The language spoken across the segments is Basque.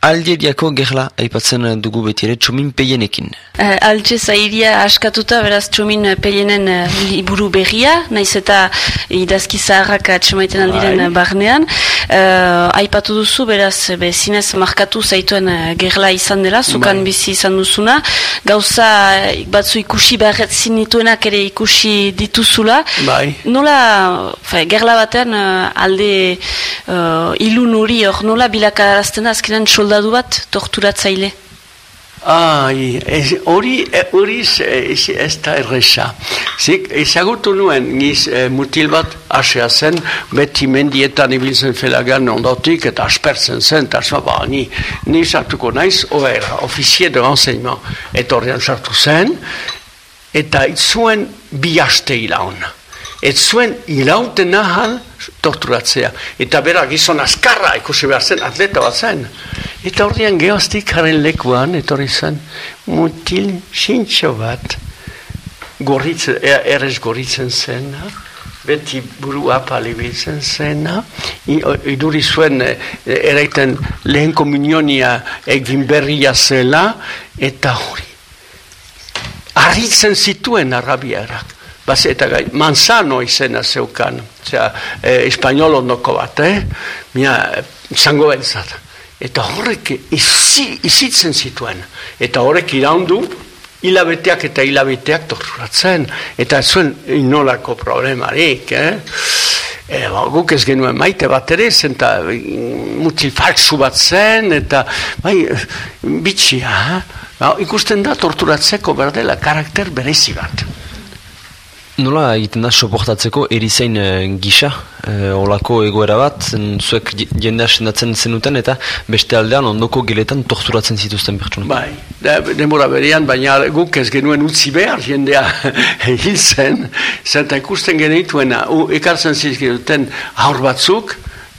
Algeriako gerla aipatzen dugu beti ere txomin peienekin. Uh, Altxe zairia askatuta beraz txomin peienen uh, liburu berria, naiz eta idazki zaharrak atxemaiten aldiren bai. barnean. Uh, aipatu duzu beraz be, zinez markatu zaituen uh, gerla izan dela, zukan bai. bizi izan duzuna. Gauza batzu ikusi beharret zinituenak ere ikusi dituzula. Bai. Nola, fe, gerla batean uh, alde uh, ilun hori hor nola bilakarazten azkenan soldadu bat torturatzaile? Ai, hori hori ez da erresa. Zik, ezagutu nuen, niz e, mutil bat asea zen, beti mendietan ibiltzen felagan ondotik, eta aspertzen zen, eta ba, ni, ni sartuko naiz, oera, ofizie de renseignement, eta horrean sartu zen, eta itzuen bi haste ilaun. Ez zuen ilauten nahal torturatzea. Eta bera gizon askarra ikusi behar zen, atleta bat zen. Eta horrean geostik haren lekuan, etorri zen, mutil sintxo bat, gorritzen, e, errez gorritzen zen, beti buru apali biltzen zen, iduri zuen e, ereiten lehen komunionia egin berria zela, eta hori, arritzen zituen arabiarak bas eta gai, manzano izena zeukan, zera, e, espainolo noko bat, eh? Mia, zango bentzat. Eta horrek izi, izitzen zituen. Eta horrek iraundu, hilabeteak eta hilabeteak torturatzen. Eta zuen inolako problemarik, eh? E, ba, guk ez genuen maite bat ere zen, eta mm, mutil faltsu bat zen, eta bai, bitxia, eh? ba, ikusten da torturatzeko berdela karakter berezi bat. Nola egiten da soportatzeko erizain uh, gisa, uh, olako egoera bat, zuek jendea sendatzen zenuten eta beste aldean ondoko giletan torturatzen zituzten pertsona? Bai, demora berean, baina guk ez genuen utzi behar jendea hil zen, zenta ikusten genituen, ekartzen zizkiduten aur batzuk,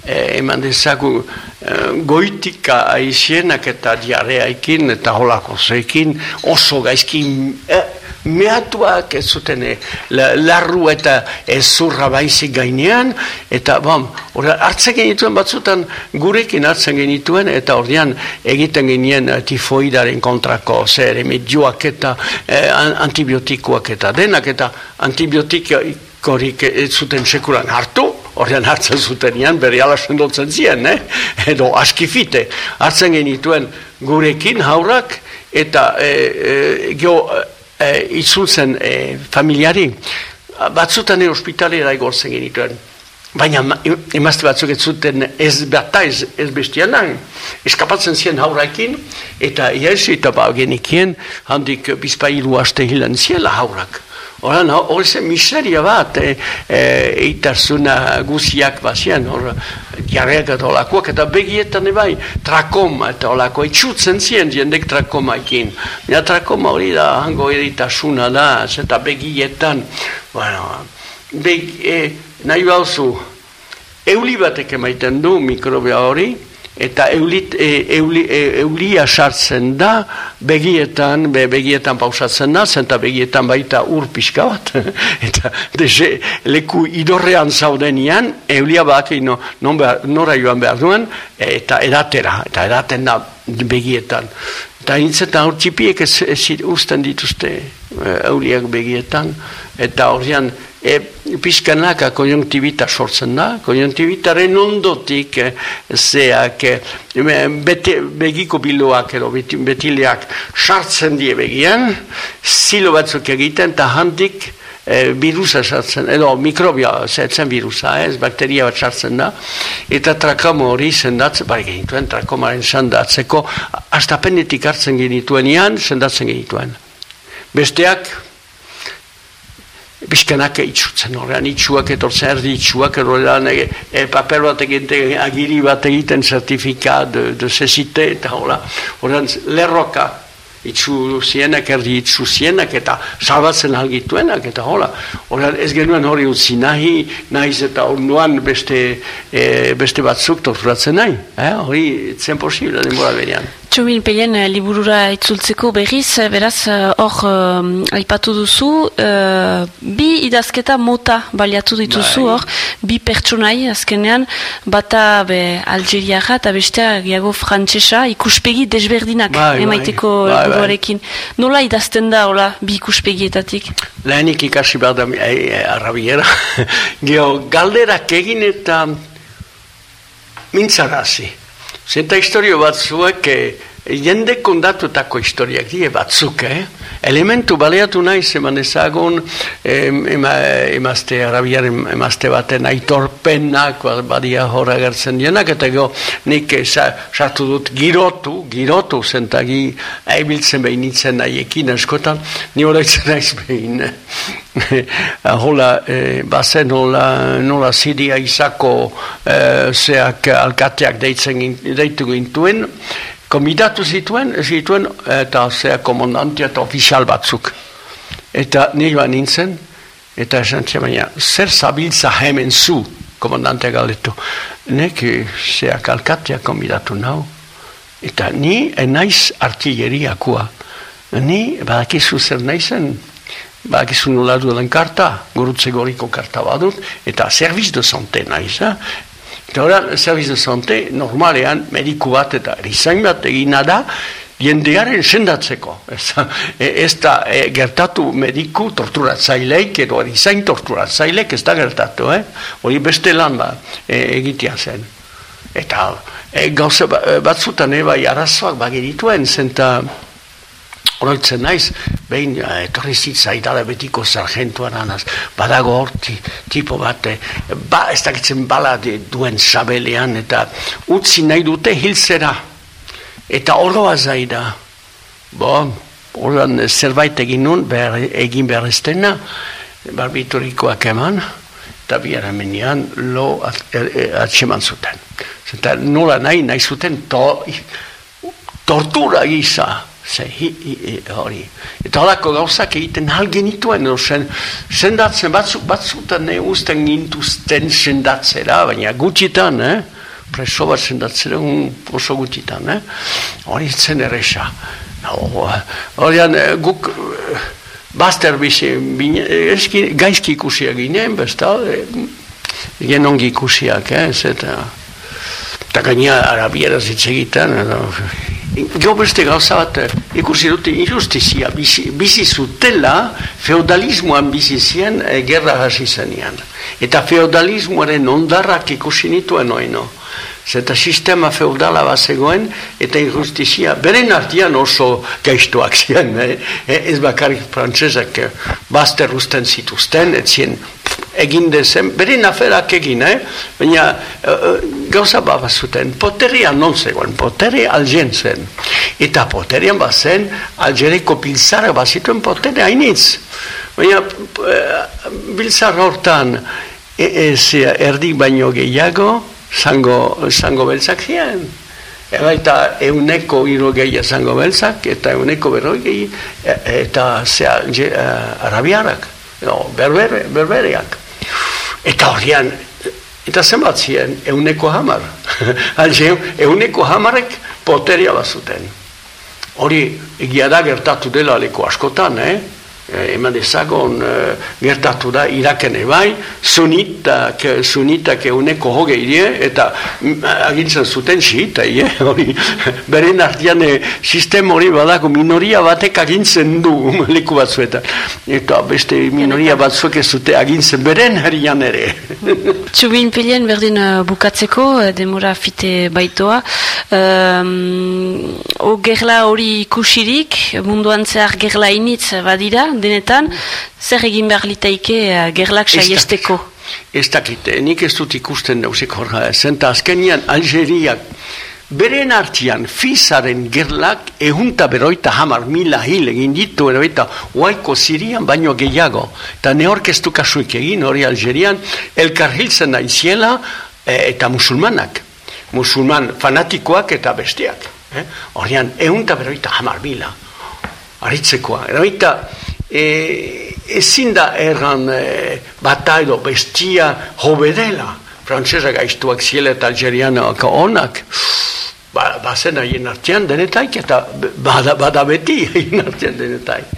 eman dezaku eh, goitika aizienak eta diareaikin eta holako zekin, oso gaizkin... Eh, mehatuak ez zuten eh, larru eta ezurra baizik gainean, eta bom, ora, hartzen genituen batzutan gurekin hartzen genituen, eta ordean egiten genien eh, tifoidaren kontrako zer emedioak eta eh, antibiotikoak eta denak, eta antibiotikorik ez zuten sekuran hartu, Horrean hartzen zuten ian, bere ala sendotzen ziren, eh? edo askifite. Hartzen genituen gurekin haurrak, eta e, e, e, itzultzen e, familiari, batzutan ere ospitalera igortzen genituen. Baina emazte batzuk ez zuten ez bata ez, ez bestian eskapatzen ziren haurakin, eta ies eta ba genikien handik bizpailu haste hilan ziela haurak. Horan, hor zen miseria bat, e, e, eitarzuna guziak bazian, hor, jarreak eta olakoak, eta begietan ebai, trakoma eta olako, etxutzen zien jendek trakoma ekin. Ja, trakoma hori da, hango eritasuna da, eta begietan, bueno, beg, e, nahi bauzu, euli batek emaiten du mikrobia hori, eta eulit, e, euli, e, eulia sartzen da begietan, be, begietan pausatzen da, zenta begietan baita ur pixka bat, eta deze, leku idorrean zaudenian, eulia bak no, nora joan behar duen, eta edatera, eta edaten da begietan. Eta hintzetan hor txipiek ez, ez usten dituzte euliak begietan, eta horrean, e, pizkanaka konjonktibita sortzen da, konjonktibitaren ondotik e, zeak e, bete, begiko biloak edo betileak sartzen die begian, zilo batzuk egiten eta handik e, virusa sartzen, edo mikrobia zetzen virusa, ez, bakteria bat sartzen da, eta trakamo hori sendatzen, bai genituen, trakomaren sendatzeko, hasta pendetik hartzen genituen ian, sendatzen genituen. Besteak, bizkanak itxutzen horrean, itxuak etortzen erdi itxuak horrean, e, e, paper bat egiten, agiri bat egiten zertifikat de, de sesite, eta horrean lerroka itxu zienak, erdi itxu zienak, eta salbatzen algituenak, eta hola, horrean ez genuen hori utzi nahi, nahiz eta orduan beste, e, beste batzuk torturatzen nahi, eh? hori zen posible denbora berean. Txomin peien uh, liburura itzultzeko berriz, eh, beraz, eh, hor uh, aipatu duzu, uh, bi idazketa mota baliatu dituzu bai. hor, bi pertsonai azkenean, bata be Algeriara eta bestea gehiago frantsesa ikuspegi desberdinak bai, bai. emaiteko bai, bai. Nola idazten da, hola, bi ikuspegietatik? Lehenik ikasi behar da, e, arrabiera, geho, galderak egin eta mintzarazi. Zenta historio batzuek, eh, jende kondatutako historiak die batzuk, eh? Elementu baleatu nahi zeman ezagun ema, emazte arabiar emazte baten aitorpenak badia horra gertzen dienak, eta go nik sartu dut girotu, girotu zentagi aibiltzen behin itzen nahiekin askotan, ni hori itzen naiz behin. hola, e, bazen hola, nola zidia izako e, zeak alkateak deitzen deitu gintuen, Komidatu zituen, zituen eta zea komandantia eta ofizial batzuk. Eta nire ba nintzen, eta esan baina, zer zabiltza hemen zu, komandantea galdetu. Nek zea kalkatea komidatu nau. Eta ni enaiz artilleriakua. Ni badakizu zer naizen, badakizu nola duen karta, gurutze goriko karta badut, eta serviz de sante naiz, Eta hori, serviz de sante, normalean, mediku bat eta erizain bat egina da, jendearen sendatzeko. Ez, ez da e, gertatu mediku torturatzaileik, edo erizain torturatzaileik ez da gertatu, eh? Hori beste lan ba, e, egitea zen. Eta e, gauze ba, batzutan ebai arazoak bagerituen, zenta... Oroitzen naiz, behin eh, etorri zitzaidala betiko sargentuan anaz, badago hor tipo bat, eh, ba, ez dakitzen bala duen sabelean, eta utzi nahi dute hilzera, eta oroa zaida. Bo, oran zerbait egin nun, behar, egin behar ez dena, barbiturikoak eman, eta bihar lo atseman zuten. Zeta nola nahi, nahi zuten to, tortura gisa, Ze, hi, hi, hori. Eta horako gauzak egiten hal genituen, no, sen, sendatzen, batzuk, batzutan ne usten gintuzten sendatzera, baina gutxitan, eh? preso bat sendatzera oso gutxitan, eh? hori zen erresa. Hori eh, guk eh, bazter bizi, bine, eski, gaizki ikusiak ginen, besta, e, ongi ikusiak, eh? eta, eta gaina arabiera zitzegitan, Jo beste gauza bat eh, ikusi dute injustizia bizi, bizi zutela feudalismoan bizi zien e, gerra hasi zenean. Eta feudalismoaren ondarrak ikusi nituen oino. Zeta sistema feudala bat zegoen eta injustizia beren artian oso gaiztuak ziren. Eh? Ez bakarrik frantzezak bazter usten zituzten, ez zien egin dezen, bere naferak egin, eh? baina uh, gauza bat zuten, poteria non zegoen, poteria algen zen. Eta poterian bat zen, algereko pilzara bat zituen poteria hainitz. Baina uh, bilzara hortan, e, erdik baino gehiago, zango, zango beltzak ziren. Eba eta euneko iro gehi zango beltzak, eta euneko berroi gehi, e, eta zea, arabiarak, no, berbere, berbereak. Eta horrean, eta zenbat ziren, euneko hamar. Alze, euneko hamarek poteria bat zuten. Hori, egia da gertatu dela aleko askotan, eh? Eh, eman dezagon uh, gertatu da iraken ebai, sunitak, sunitak euneko hoge idie, eta mm, agintzen zuten xiita, ie, hori, beren artian eh, sistem hori badako minoria batek agintzen du leku batzuetan, eta beste minoria batzuek ez zute agintzen beren harian ere. Txubin pilen berdin bukatzeko, demora fite baitoa, um, o gerla hori ikusirik, munduan zehar gerla initz badira, denetan, zer egin behar litaike uh, gerlak saiesteko? Ez dakit, eh, nik ez dut ikusten dauzek horra, zenta azkenian Algeriak beren artian fizaren gerlak ehunta beroita hamar mila hil egin ditu beroita oaiko zirian baino gehiago eta ne orkestu kasuik egin hori Algerian elkar hiltzen da iziela eh, eta musulmanak musulman fanatikoak eta bestiak eh? ehunta beroita hamar mila aritzekoa, eroita e, ezin da erran e, bata edo bestia hobedela, frantzesa gaiztuak ziela eta algerianoak onak, ba, bazen haien artean denetaik, eta bada, bada beti haien artean denetaik.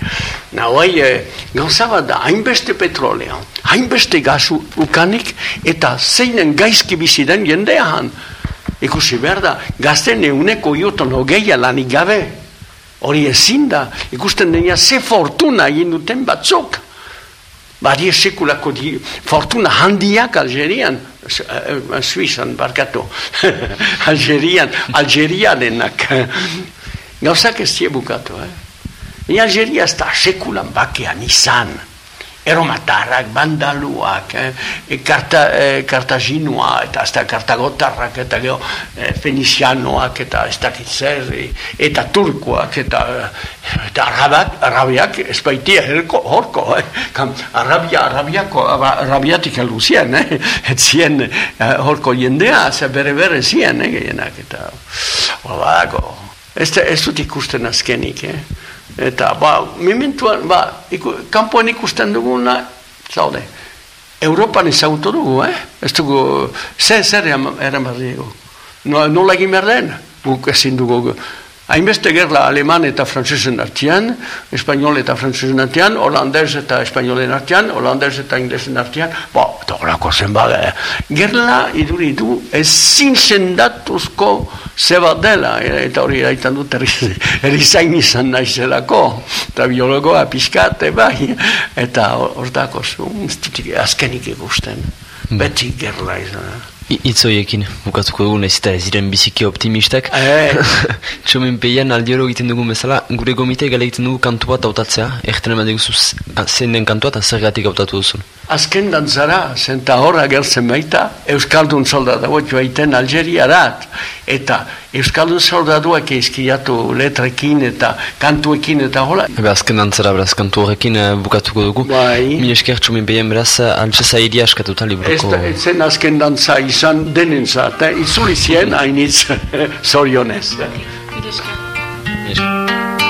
Na, hoai, e, gauza bat da, hainbeste petrolea, hainbeste gazu ukanik, eta zeinen gaizki bizi den jendean. Ikusi behar da, gazten euneko juton hogeia lanik gabe, hori ezin da, ikusten denia ze fortuna egin duten batzuk. Bari sekulako di, fortuna handiak Algerian, uh, Suizan barkatu, Algerian, Algerianenak. Gauzak ez bukatu, eh? Ni Algeria ez da sekulan bakean izan eromatarrak, bandaluak, eh, karta, e, kartaginoa, eta ez da kartagotarrak, eta geho, e, fenizianoak, eta ez da eta turkoak, eta, eta arabak, arabiak, ez baitia herko, horko, eh? Kam, arabia, arabiako, arabiatik eluzien, eh? et zien eh, horko jendea, ze bere bere zien, eh, gehienak, eta, hola, ez, ez dut ikusten azkenik, eh? Eta, ba, mimentuan, ba, iku, kanpoan ikusten duguna, zaude, Europan ezagutu dugu, eh? Ez dugu, zer, zer eran bat No, nola egin behar den? Guk ezin dugu, hainbeste gerla aleman eta frantzesen artian, espainol eta frantzesen artian, holandez eta espainolen artian, holandez eta inglesen artian, ba, eta horako zen bada, eh? gerla iduritu ezin sendatuzko zeba dela, eh, eta hori eraitan dut erizain izan naizelako, eta biologoa pixkate bai, eta hortako zu, azkenik ikusten, hmm. beti gerla izan. Itzoiekin, bukatuko dugu nahiz eta ez diren biziki optimistak. Txomen peian aldioro egiten dugu bezala, gure gomite gale egiten dugu kantu bat autatzea, egiten eman dugu zein den kantua eta zer gatik autatu duzun. Azken dantzara, zenta horra gertzen baita, Euskaldun soldatu joaiten Algeriarat, eta Euskaldun soldaduak eizkiatu letrekin eta kantuekin eta hola. Ebe azken dantzara beraz kantu horrekin uh, bukatuko dugu. Bai. Mil esker txumin behin beraz, altsa zairi askatuta liburuko. Ez zen azken dantza izan denen zat, eh? itzuli zien hainitz zorionez. Mil esker.